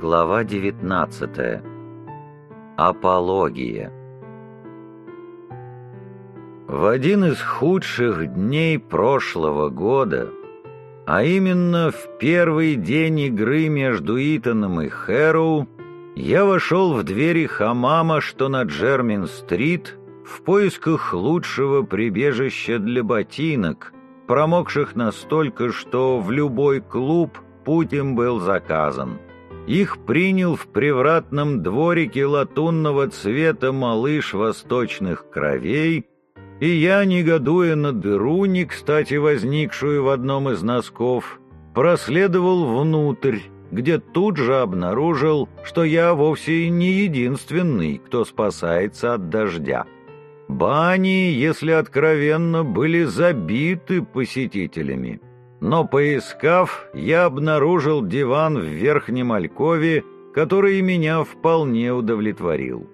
Глава 19. Апология. В один из худших дней прошлого года, а именно в первый день игры между Итаном и Хэроу, я вошел в двери хамама, что на Джермин-стрит, в поисках лучшего прибежища для ботинок, промокших настолько, что в любой клуб путь им был заказан. Их принял в привратном дворике латунного цвета малыш восточных кровей, и я, негодуя на дыру, не кстати возникшую в одном из носков, проследовал внутрь, где тут же обнаружил, что я вовсе не единственный, кто спасается от дождя. Бани, если откровенно, были забиты посетителями. Но поискав, я обнаружил диван в верхнем алькове, который меня вполне удовлетворил.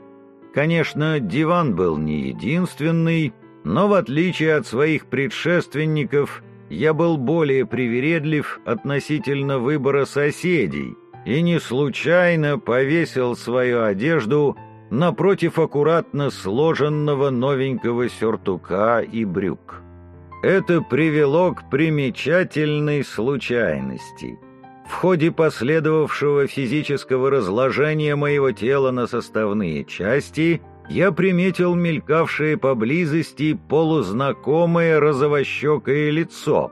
Конечно, диван был не единственный, но в отличие от своих предшественников, я был более привередлив относительно выбора соседей и не случайно повесил свою одежду напротив аккуратно сложенного новенького сюртука и брюк. Это привело к примечательной случайности. В ходе последовавшего физического разложения моего тела на составные части я приметил мелькавшее поблизости полузнакомое розовощекое лицо.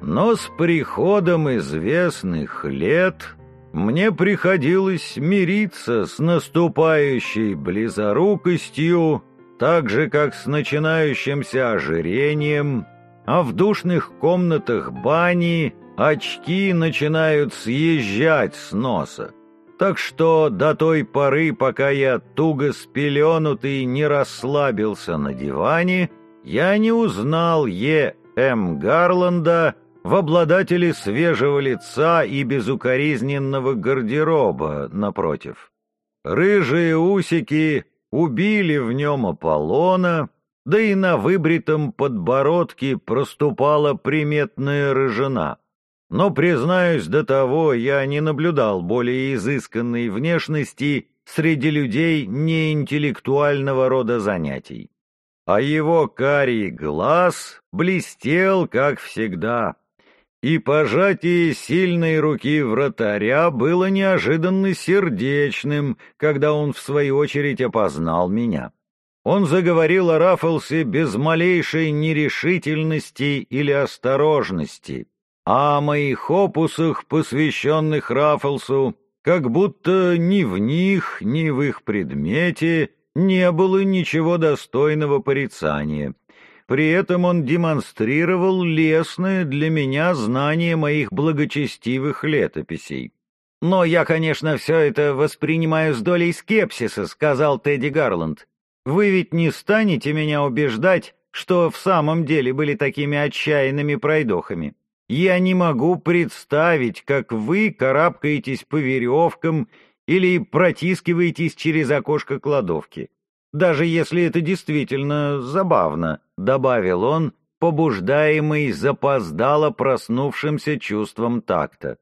Но с приходом известных лет мне приходилось мириться с наступающей близорукостью, так же, как с начинающимся ожирением а в душных комнатах бани очки начинают съезжать с носа. Так что до той поры, пока я туго спеленутый не расслабился на диване, я не узнал Е. М. Гарланда в обладателе свежего лица и безукоризненного гардероба, напротив. Рыжие усики убили в нем Аполлона, да и на выбритом подбородке проступала приметная рыжина. Но, признаюсь, до того я не наблюдал более изысканной внешности среди людей неинтеллектуального рода занятий. А его карий глаз блестел, как всегда, и пожатие сильной руки вратаря было неожиданно сердечным, когда он, в свою очередь, опознал меня. Он заговорил о Раффлсе без малейшей нерешительности или осторожности, а о моих опусах, посвященных Раффлсу, как будто ни в них, ни в их предмете не было ничего достойного порицания. При этом он демонстрировал лестное для меня знание моих благочестивых летописей. «Но я, конечно, все это воспринимаю с долей скепсиса», — сказал Тедди Гарланд. Вы ведь не станете меня убеждать, что в самом деле были такими отчаянными пройдохами. Я не могу представить, как вы карабкаетесь по веревкам или протискиваетесь через окошко кладовки. Даже если это действительно забавно, — добавил он, побуждаемый запоздало проснувшимся чувством такта.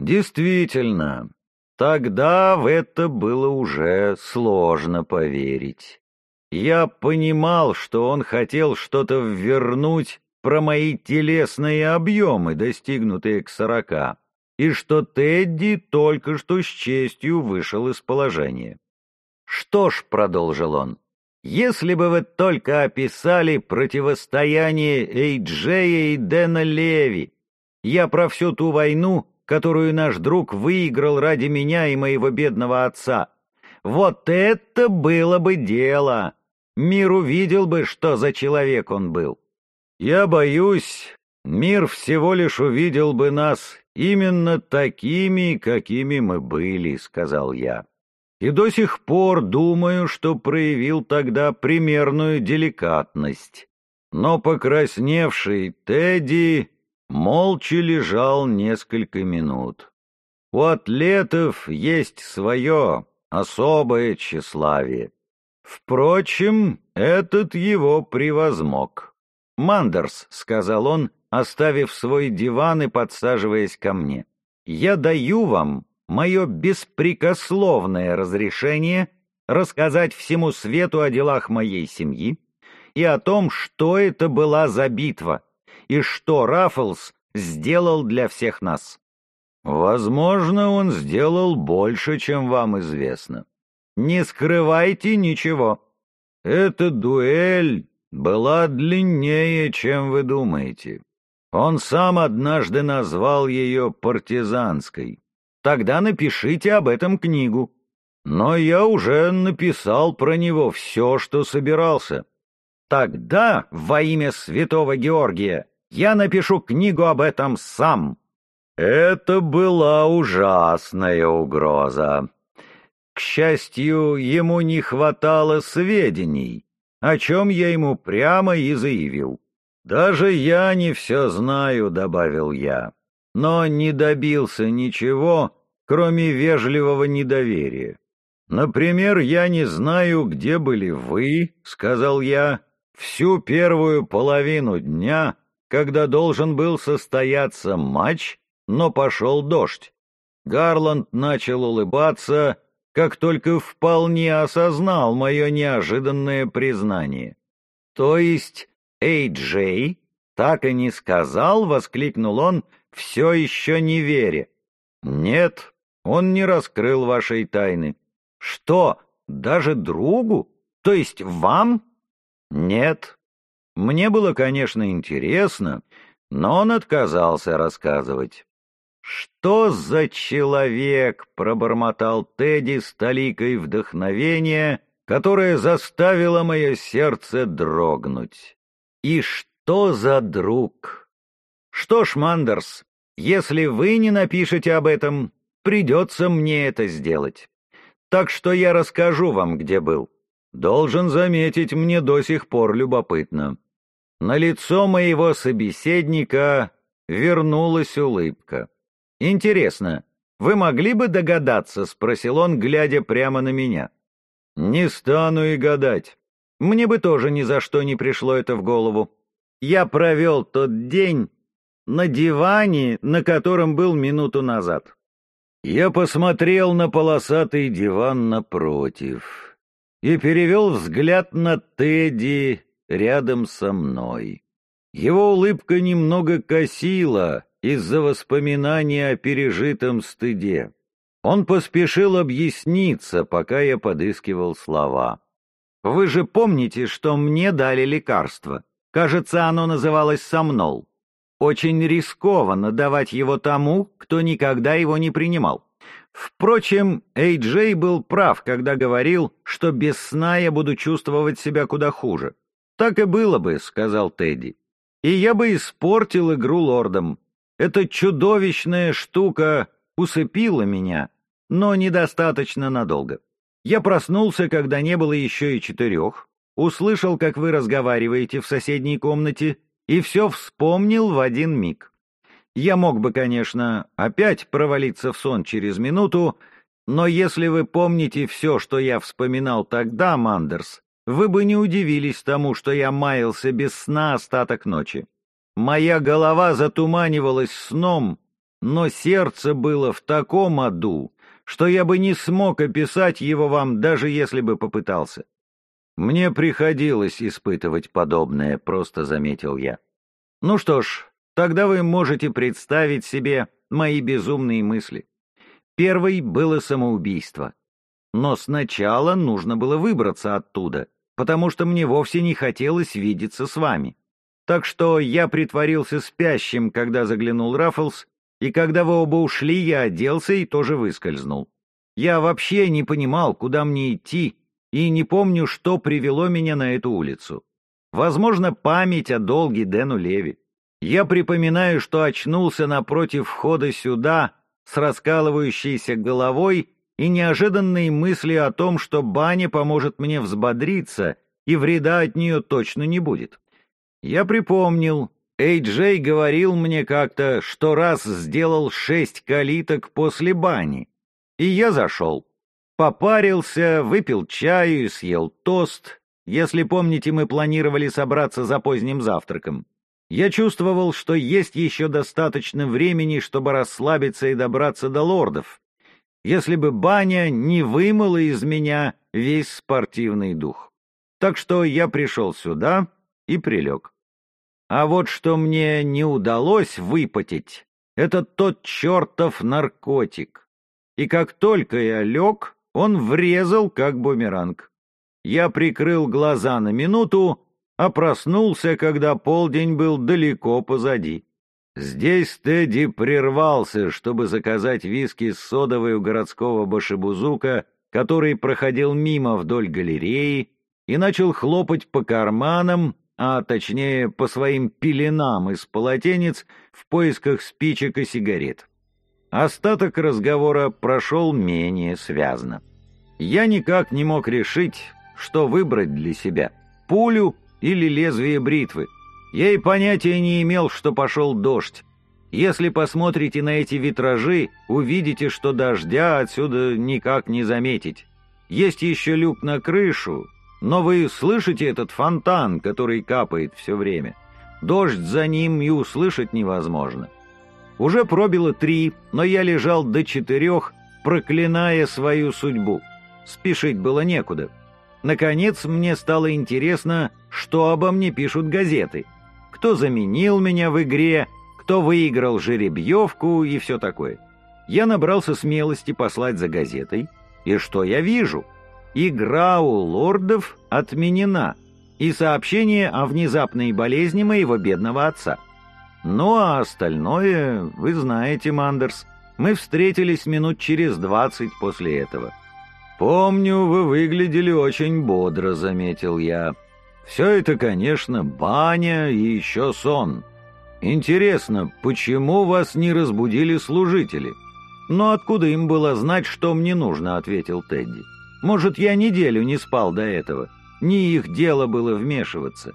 Действительно, тогда в это было уже сложно поверить. Я понимал, что он хотел что-то ввернуть про мои телесные объемы, достигнутые к сорока, и что Тедди только что с честью вышел из положения. «Что ж», — продолжил он, — «если бы вы только описали противостояние Эйджея и Дэна Леви, я про всю ту войну, которую наш друг выиграл ради меня и моего бедного отца, вот это было бы дело!» Мир увидел бы, что за человек он был. Я боюсь, мир всего лишь увидел бы нас именно такими, какими мы были, — сказал я. И до сих пор думаю, что проявил тогда примерную деликатность. Но покрасневший Тедди молча лежал несколько минут. У атлетов есть свое особое тщеславие. Впрочем, этот его превозмог. «Мандерс», — сказал он, оставив свой диван и подсаживаясь ко мне, — «я даю вам мое беспрекословное разрешение рассказать всему свету о делах моей семьи и о том, что это была за битва и что Раффлс сделал для всех нас. Возможно, он сделал больше, чем вам известно. Не скрывайте ничего. Эта дуэль была длиннее, чем вы думаете. Он сам однажды назвал ее партизанской. Тогда напишите об этом книгу. Но я уже написал про него все, что собирался. Тогда, во имя святого Георгия, я напишу книгу об этом сам. Это была ужасная угроза. К счастью, ему не хватало сведений, о чем я ему прямо и заявил. «Даже я не все знаю», — добавил я, но не добился ничего, кроме вежливого недоверия. «Например, я не знаю, где были вы», — сказал я, — «всю первую половину дня, когда должен был состояться матч, но пошел дождь. Гарланд начал улыбаться, как только вполне осознал мое неожиданное признание. То есть Эй Джей так и не сказал, — воскликнул он, все еще не веря. Нет, он не раскрыл вашей тайны. Что, даже другу? То есть вам? Нет. Мне было, конечно, интересно, но он отказался рассказывать. «Что за человек?» — пробормотал Тедди с толикой вдохновения, которое заставило мое сердце дрогнуть. «И что за друг?» «Что ж, Мандерс, если вы не напишете об этом, придется мне это сделать. Так что я расскажу вам, где был. Должен заметить, мне до сих пор любопытно». На лицо моего собеседника вернулась улыбка. «Интересно, вы могли бы догадаться?» — спросил он, глядя прямо на меня. «Не стану и гадать. Мне бы тоже ни за что не пришло это в голову. Я провел тот день на диване, на котором был минуту назад. Я посмотрел на полосатый диван напротив и перевел взгляд на Тедди рядом со мной. Его улыбка немного косила, из-за воспоминания о пережитом стыде. Он поспешил объясниться, пока я подыскивал слова. «Вы же помните, что мне дали лекарство? Кажется, оно называлось сомнол. Очень рискованно давать его тому, кто никогда его не принимал. Впрочем, Эй-Джей был прав, когда говорил, что без сна я буду чувствовать себя куда хуже. «Так и было бы», — сказал Тедди. «И я бы испортил игру лордом. Эта чудовищная штука усыпила меня, но недостаточно надолго. Я проснулся, когда не было еще и четырех, услышал, как вы разговариваете в соседней комнате, и все вспомнил в один миг. Я мог бы, конечно, опять провалиться в сон через минуту, но если вы помните все, что я вспоминал тогда, Мандерс, вы бы не удивились тому, что я маялся без сна остаток ночи. Моя голова затуманивалась сном, но сердце было в таком аду, что я бы не смог описать его вам, даже если бы попытался. Мне приходилось испытывать подобное, просто заметил я. Ну что ж, тогда вы можете представить себе мои безумные мысли. Первый было самоубийство. Но сначала нужно было выбраться оттуда, потому что мне вовсе не хотелось видеться с вами. Так что я притворился спящим, когда заглянул Раффлс, и когда вы оба ушли, я оделся и тоже выскользнул. Я вообще не понимал, куда мне идти, и не помню, что привело меня на эту улицу. Возможно, память о долге Дэну Леви. Я припоминаю, что очнулся напротив входа сюда с раскалывающейся головой и неожиданной мыслью о том, что баня поможет мне взбодриться, и вреда от нее точно не будет. Я припомнил, Эй-Джей говорил мне как-то, что раз сделал шесть калиток после бани. И я зашел. Попарился, выпил чаю и съел тост. Если помните, мы планировали собраться за поздним завтраком. Я чувствовал, что есть еще достаточно времени, чтобы расслабиться и добраться до лордов. если бы баня не вымыла из меня весь спортивный дух. Так что я пришел сюда и прилег. А вот что мне не удалось выпотеть, это тот чертов наркотик. И как только я лег, он врезал, как бумеранг. Я прикрыл глаза на минуту, а проснулся, когда полдень был далеко позади. Здесь Тедди прервался, чтобы заказать виски с содовой у городского башебузука, который проходил мимо вдоль галереи, и начал хлопать по карманам, а точнее по своим пеленам из полотенец в поисках спичек и сигарет. Остаток разговора прошел менее связно. Я никак не мог решить, что выбрать для себя — пулю или лезвие бритвы — я и понятия не имел, что пошел дождь. Если посмотрите на эти витражи, увидите, что дождя отсюда никак не заметить. Есть еще люк на крышу, но вы слышите этот фонтан, который капает все время. Дождь за ним и услышать невозможно. Уже пробило три, но я лежал до четырех, проклиная свою судьбу. Спешить было некуда. Наконец мне стало интересно, что обо мне пишут газеты — кто заменил меня в игре, кто выиграл жеребьевку и все такое. Я набрался смелости послать за газетой, и что я вижу? Игра у лордов отменена, и сообщение о внезапной болезни моего бедного отца. Ну а остальное, вы знаете, Мандерс, мы встретились минут через двадцать после этого. «Помню, вы выглядели очень бодро», — заметил я. Все это, конечно, баня и еще сон. Интересно, почему вас не разбудили служители? Но откуда им было знать, что мне нужно, ответил Тедди. Может, я неделю не спал до этого. Не их дело было вмешиваться.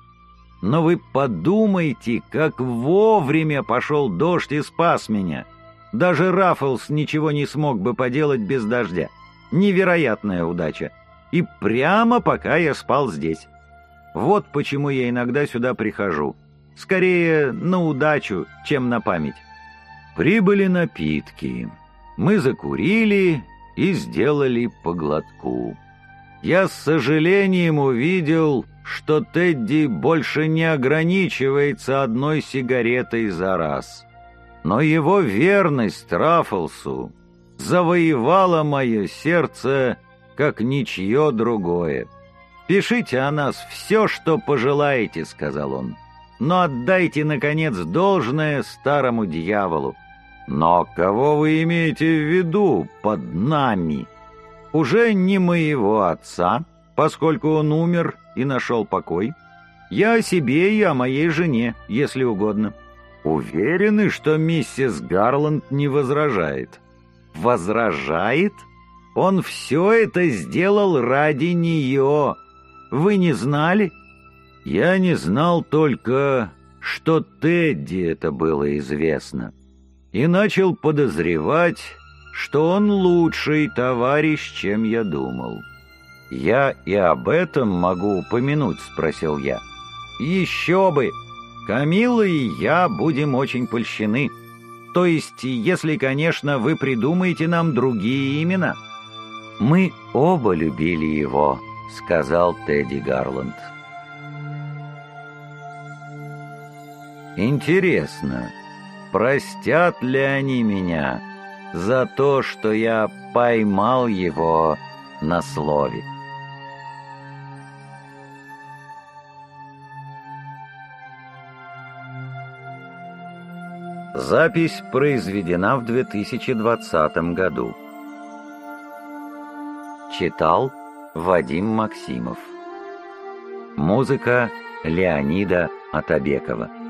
Но вы подумайте, как вовремя пошел дождь и спас меня. Даже Раффлс ничего не смог бы поделать без дождя. Невероятная удача. И прямо пока я спал здесь. Вот почему я иногда сюда прихожу. Скорее на удачу, чем на память. Прибыли напитки. Мы закурили и сделали поглотку. Я с сожалением увидел, что Тедди больше не ограничивается одной сигаретой за раз. Но его верность Раффлсу завоевала мое сердце, как ничье другое. «Пишите о нас все, что пожелаете», — сказал он. «Но отдайте, наконец, должное старому дьяволу». «Но кого вы имеете в виду под нами?» «Уже не моего отца, поскольку он умер и нашел покой. Я о себе и о моей жене, если угодно». «Уверены, что миссис Гарланд не возражает?» «Возражает? Он все это сделал ради нее». Вы не знали?» «Я не знал только, что Тедди это было известно, и начал подозревать, что он лучший товарищ, чем я думал». «Я и об этом могу упомянуть?» — спросил я. «Еще бы! Камила и я будем очень польщены. То есть, если, конечно, вы придумаете нам другие имена». «Мы оба любили его», — сказал Тедди Гарланд. Интересно, простят ли они меня за то, что я поймал его на слове? Запись произведена в 2020 году. Читал Вадим Максимов. Музыка Леонида Атабекова.